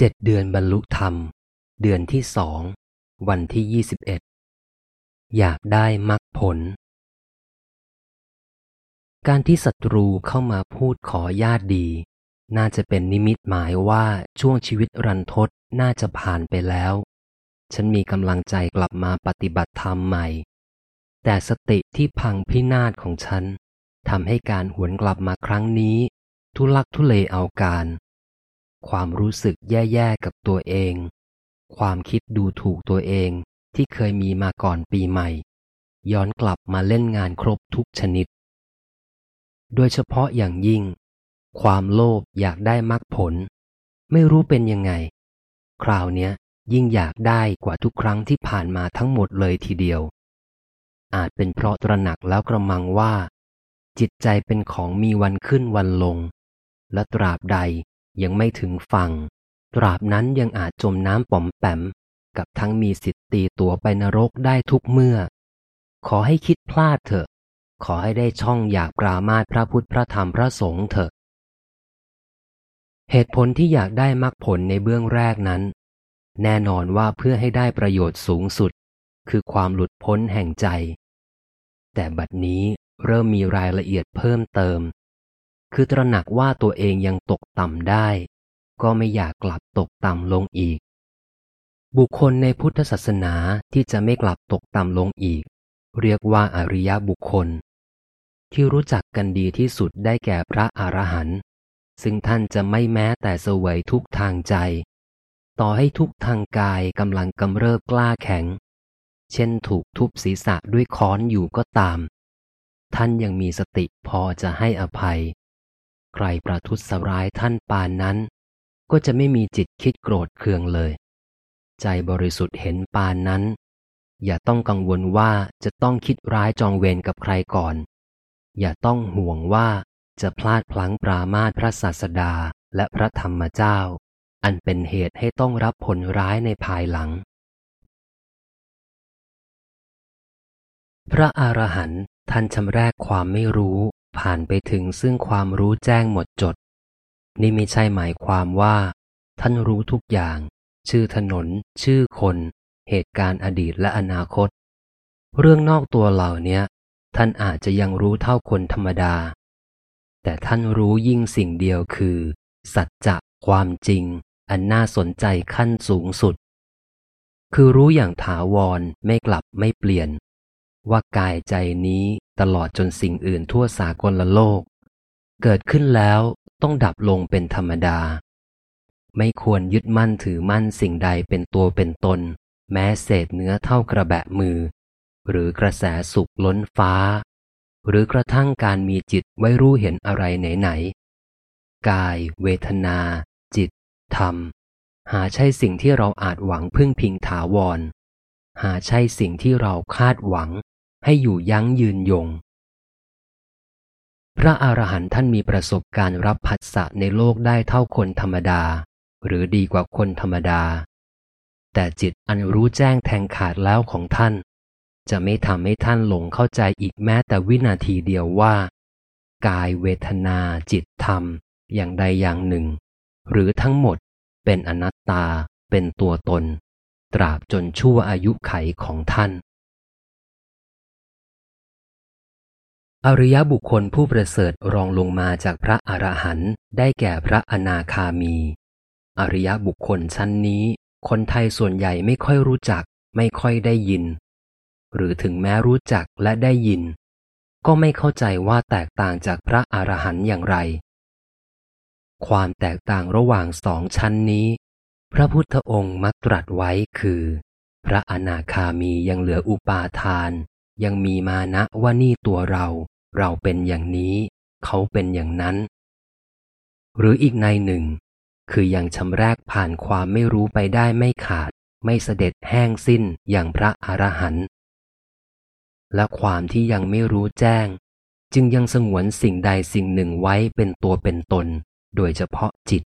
เจ็ดเดือนบรรลุธรรม เดือนที่สอง วันที่ยี่สิบเอ็ด อยากได้มรรคผล การที่ศัตรูเข้ามาพูดขอญาติดี น่าจะเป็นนิมิตหมายว่าช่วงชีวิตรันทดน่าจะผ่านไปแล้ว ฉันมีกำลังใจกลับมาปฏิบัติธรรมใหม่ แต่สติที่พังพินาศของฉันทำให้การหวนกลับมาครั้งนี้ ทุลักทุเลเอาการ ความรู้สึกแย่ๆกับตัวเอง ความคิดดูถูกตัวเองที่เคยมีมาก่อนปีใหม่ ย้อนกลับมาเล่นงานครบทุกชนิด โดยเฉพาะอย่างยิ่ง ความโลภอยากได้มรรคผล ไม่รู้เป็นยังไง คราวเนี้ยยิ่งอยากได้กว่าทุกครั้งที่ผ่านมาทั้งหมดเลยทีเดียว อาจเป็นเพราะตระหนักแล้วกระมังว่า จิตใจเป็นของมีวันขึ้นวันลง และตราบใด ยังไม่ถึงฝั่ง ตราบนั้นยังอาจจมน้ำป๋อมแปม กับทั้งมีสิทธิ์ตีตัวไปนรกได้ทุกเมื่อ ขอให้คิดพลาดเถอะ ขอให้ได้ช่องอยากปรามาสพระพุทธพระธรรมพระสงฆ์เถอะ เหตุผลที่อยากได้มรรคผลในเบื้องแรกนั้น แน่นอนว่าเพื่อให้ได้ประโยชน์สูงสุด คือความหลุดพ้นแห่งใจ แต่บัดนี้เริ่มมีรายละเอียดเพิ่มเติม คือตระหนักว่าตัวเองยังตกต่ำได้ ก็ไม่อยากกลับตกต่ำลงอีก บุคคลในพุทธศาสนาที่จะไม่กลับตกต่ำลงอีก เรียกว่าอริยบุคคล ที่รู้จักกันดีที่สุดได้แก่พระอรหันต์ซึ่งท่านจะไม่แม้แต่เสวยทุกทางใจ ต่อให้ทุกทางกายกำลังกำเริบกล้าแข็ง เช่นถูกทุบศีรษะด้วยค้อนอยู่ก็ตาม ท่านยังมีสติพอจะให้อภัย ใครประทุษร้ายท่านปานนั้น ก็จะไม่มีจิตคิดโกรธเคืองเลย ใจบริสุทธิ์เห็นปานนั้น อย่าต้องกังวลว่าจะต้องคิดร้ายจองเวรกับใครก่อน อย่าต้องห่วงว่าจะพลาดพลั้งปรามาสพระศาสดาและพระธรรมเจ้า อันเป็นเหตุให้ต้องรับผลร้ายในภายหลัง พระอรหันต์ท่านชำแรกความไม่รู้ ผ่านไปถึงซึ่งความรู้แจ้งหมดจด นี่ไม่ใช่หมายความว่า ท่านรู้ทุกอย่าง ชื่อถนน ชื่อคน เหตุการณ์อดีตและอนาคต เรื่องนอกตัวเหล่านี้ท่านอาจจะยังรู้เท่าคนธรรมดา แต่ท่านรู้ยิ่งสิ่งเดียวคือ สัจจะความจริง อันน่าสนใจขั้นสูงสุด คือรู้อย่างถาวรไม่กลับไม่เปลี่ยน ว่ากายใจนี้ตลอดจนสิ่งอื่นทั่วสากลละโลก เกิดขึ้นแล้วต้องดับลงเป็นธรรมดา ไม่ควรยึดมั่นถือมั่นสิ่งใดเป็นตัวเป็นตน แม้เศษเนื้อเท่ากระแบะมือ หรือกระแสสุขล้นฟ้า หรือกระทั่งการมีจิตไว้รู้เห็นอะไรไหนๆกาย เวทนา จิต ธรรม หาใช่สิ่งที่เราอาจหวังพึ่งพิงถาวร หาใช่สิ่งที่เราคาดหวัง ให้อยู่ยั้งยืนยง พระอรหันต์ท่านมีประสบการณ์รับผัสสะในโลกได้เท่าคนธรรมดา หรือดีกว่าคนธรรมดา แต่จิตอันรู้แจ้งแทงขาดแล้วของท่าน จะไม่ทำให้ท่านหลงเข้าใจอีกแม้แต่วินาทีเดียวว่า กายเวทนาจิตธรรม อย่างใดอย่างหนึ่ง หรือทั้งหมดเป็นอนัตตาเป็นตัวตน ตราบจนชั่วอายุไขของท่าน อริยบุคคลผู้ประเสริฐรองลงมาจากพระอรหันต์ได้แก่พระอนาคามี อริยบุคคลชั้นนี้ คนไทยส่วนใหญ่ไม่ค่อยรู้จัก ไม่ค่อยได้ยิน หรือถึงแม้รู้จักและได้ยิน ก็ไม่เข้าใจว่าแตกต่างจากพระอรหันต์อย่างไร ความแตกต่างระหว่างสองชั้นนี้ พระพุทธองค์มักตรัสไว้คือ พระอนาคามียังเหลืออุปาทานยังมีมานะว่านี่ตัวเรา เราเป็นอย่างนี้ เขาเป็นอย่างนั้น หรืออีกในหนึ่ง คือยังชำแรกผ่านความไม่รู้ไปได้ไม่ขาด ไม่เสด็จแห้งสิ้นอย่างพระอรหันต์และความที่ยังไม่รู้แจ้ง จึงยังสงวนสิ่งใดสิ่งหนึ่งไว้เป็นตัวเป็นตน โดยเฉพาะจิต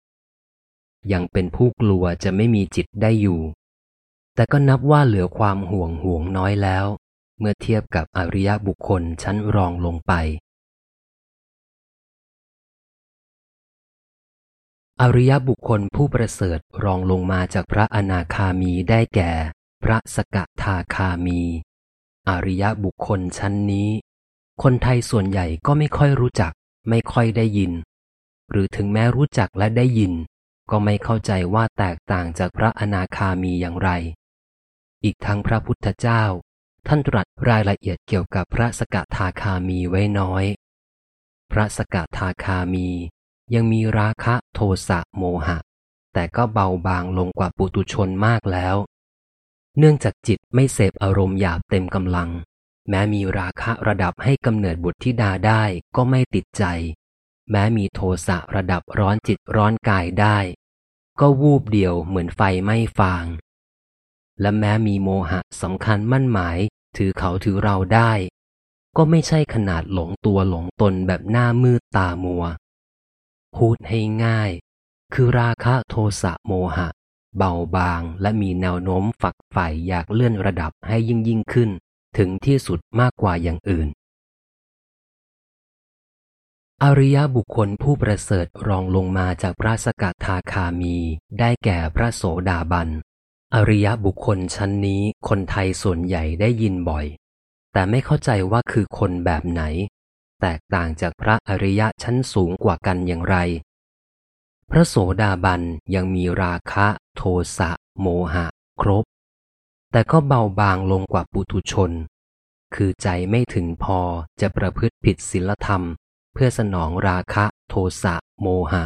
ยังเป็นผู้กลัวจะไม่มีจิตได้อยู่ แต่ก็นับว่าเหลือความห่วงห่วงน้อยแล้ว เมื่อเทียบกับอริยบุคคลชั้นรองลงไป อริยบุคคลผู้ประเสริฐรองลงมาจากพระอนาคามีได้แก่ พระสกทาคามี อริยบุคคลชั้นนี้ คนไทยส่วนใหญ่ก็ไม่ค่อยรู้จัก ไม่ค่อยได้ยิน หรือถึงแม้รู้จักและได้ยิน ก็ไม่เข้าใจว่าแตกต่างจากพระอนาคามีอย่างไรอีกทั้งพระพุทธเจ้า ท่านตรัสรายละเอียดเกี่ยวกับพระสกทาคามีไว้น้อย พระสกทาคามี ยังมีราคะโทสะโมหะ แต่ก็เบาบางลงกว่าปุตุชนมากแล้ว เนื่องจากจิตไม่เสพอารมณ์หยาบเต็มกำลัง แม้มีราคะระดับให้กำเนิดบุตรธิดาได้ก็ไม่ติดใจ แม้มีโทสะระดับร้อนจิตร้อนกายได้ ก็วูบเดียวเหมือนไฟไม่ฟาง และแม้มีโมหะสำคัญมั่นหมาย ถือเขาถือเราได้ ก็ไม่ใช่ขนาดหลงตัวหลงตนแบบหน้ามืดตามัว พูดให้ง่าย คือราคะโทสะโมหะ เบาบางและมีแนวโน้มฝักใฝ่อยากเลื่อนระดับให้ยิ่งยิ่งขึ้น ถึงที่สุดมากกว่าอย่างอื่น อริยบุคคลผู้ประเสริฐรองลงมาจากพระสกทาคามีได้แก่พระโสดาบัน อริยบุคคลชั้นนี้คนไทยส่วนใหญ่ได้ยินบ่อย แต่ไม่เข้าใจว่าคือคนแบบไหน แตกต่างจากพระอริยะชั้นสูงกว่ากันอย่างไร พระโสดาบันยังมีราคะ โทสะ โมหะ ครบ แต่ก็เบาบางลงกว่าปุถุชน คือใจไม่ถึงพอจะประพฤติผิดศีลธรรม เพื่อสนองราคะ โทสะ โมหะ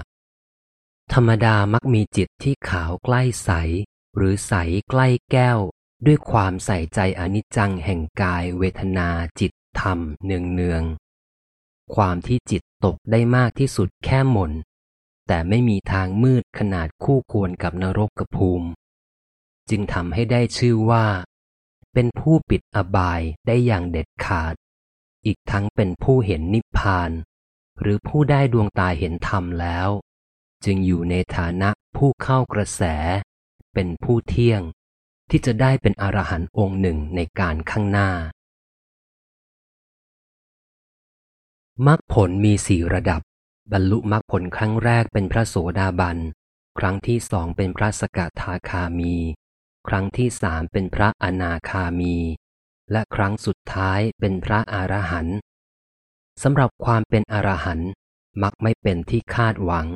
ธรรมดามักมีจิตที่ขาวใกล้ใส หรือใสใกล้แก้ว ด้วยความใส่ใจอนิจจังแห่งกายเวทนาจิตธรรมเนืองเนืองความที่จิตตกได้มากที่สุดแค่หม่น แต่ไม่มีทางมืดขนาดคู่ควรกับนรกกภูมิ จึงทำให้ได้ชื่อว่า เป็นผู้ปิดอบายได้อย่างเด็ดขาด อีกทั้งเป็นผู้เห็นนิพพาน หรือผู้ได้ดวงตาเห็นธรรมแล้ว จึงอยู่ในฐานะผู้เข้ากระแส เป็นผู้เที่ยง ที่จะได้เป็นอรหันต์องค์หนึ่งในการข้างหน้ามรรคผลมีสี่ระดับ บรรลุมรรคผลครั้งแรกเป็นพระโสดาบัน ครั้งที่สองเป็นพระสกทาคามี ครั้งที่สามเป็นพระอนาคามี และครั้งสุดท้ายเป็นพระอรหันต์สำหรับความเป็นอรหันต์มักไม่เป็นที่คาดหวัง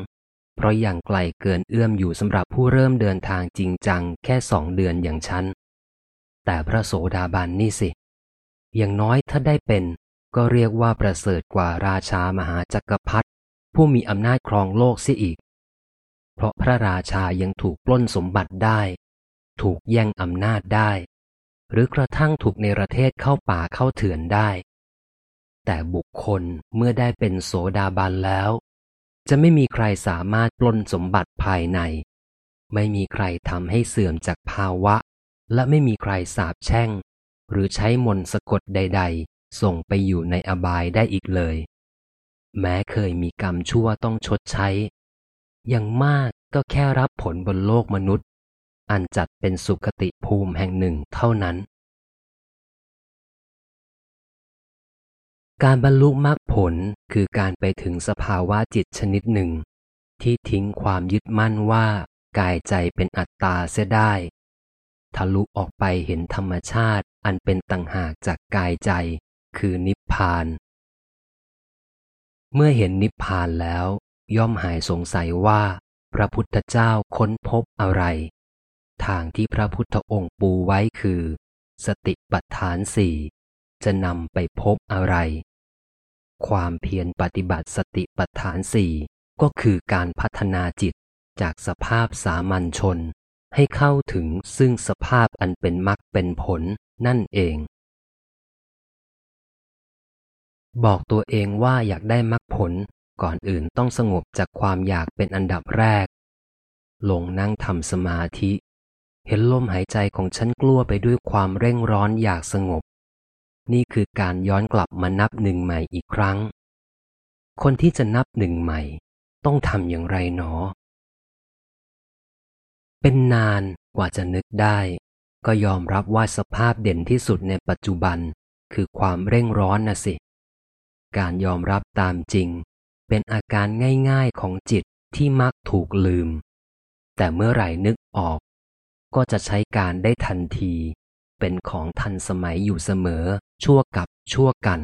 เพราะอย่างไกลเกินเอื้อมอยู่สำหรับผู้เริ่มเดินทางจริงจังแค่สองเดือนอย่างฉัน แต่พระโสดาบันนี่สิ อย่างน้อยถ้าได้เป็น ก็เรียกว่าประเสริฐกว่าราชามหาจักรพรรดิผู้มีอำนาจครองโลกเสียอีก เพราะพระราชายังถูกปล้นสมบัติได้ ถูกแย่งอำนาจได้ หรือกระทั่งถูกในประเทศเข้าป่าเข้าเถื่อนได้แต่บุคคลเมื่อได้เป็นโสดาบันแล้ว จะไม่มีใครสามารถปล้นสมบัติภายใน ไม่มีใครทำให้เสื่อมจากภาวะ และไม่มีใครสาบแช่ง หรือใช้มนสะกดใด ๆ ส่งไปอยู่ในอบายได้อีกเลย แม้เคยมีกรรมชั่วต้องชดใช้ อย่างมากก็แค่รับผลบนโลกมนุษย์ อันจัดเป็นสุขติภูมิแห่งหนึ่งเท่านั้นการบรรลุมรรค ผลคือการไปถึงสภาวะจิตชนิดหนึ่ง ที่ทิ้งความยึดมั่นว่า กายใจเป็นอัตตาเสียได้ ทะลุออกไปเห็นธรรมชาติอันเป็นต่างหากจากกายใจ คือนิพพาน เมื่อเห็นนิพพานแล้ว ย่อมหายสงสัยว่า พระพุทธเจ้าค้นพบอะไร ทางที่พระพุทธองค์ปูไว้คือ สติปัฏฐานสี่จะนำไปพบอะไร ความเพียรปฏิบัติสติปัฏฐานสี่ก็คือการพัฒนาจิตจากสภาพสามัญชน ให้เข้าถึงซึ่งสภาพอันเป็นมรรคเป็นผลนั่นเอง บอกตัวเองว่าอยากได้มรรคผลก่อนอื่นต้องสงบจากความอยากเป็นอันดับแรก ลงนั่งทำสมาธิ เห็นลมหายใจของฉันกลัวไปด้วยความเร่งร้อนอยากสงบ นี่คือการย้อนกลับมานับหนึ่งใหม่อีกครั้ง คนที่จะนับหนึ่งใหม่ ต้องทำอย่างไรหนอ เป็นนานกว่าจะนึกได้ ก็ยอมรับว่าสภาพเด่นที่สุดในปัจจุบัน คือความเร่งร้อนนะสิ การยอมรับตามจริง เป็นอาการง่ายๆของจิตที่มักถูกลืม แต่เมื่อไหร่นึกออก ก็จะใช้การได้ทันที เป็นของทันสมัยอยู่เสมอ ชั่วกับชั่วกัน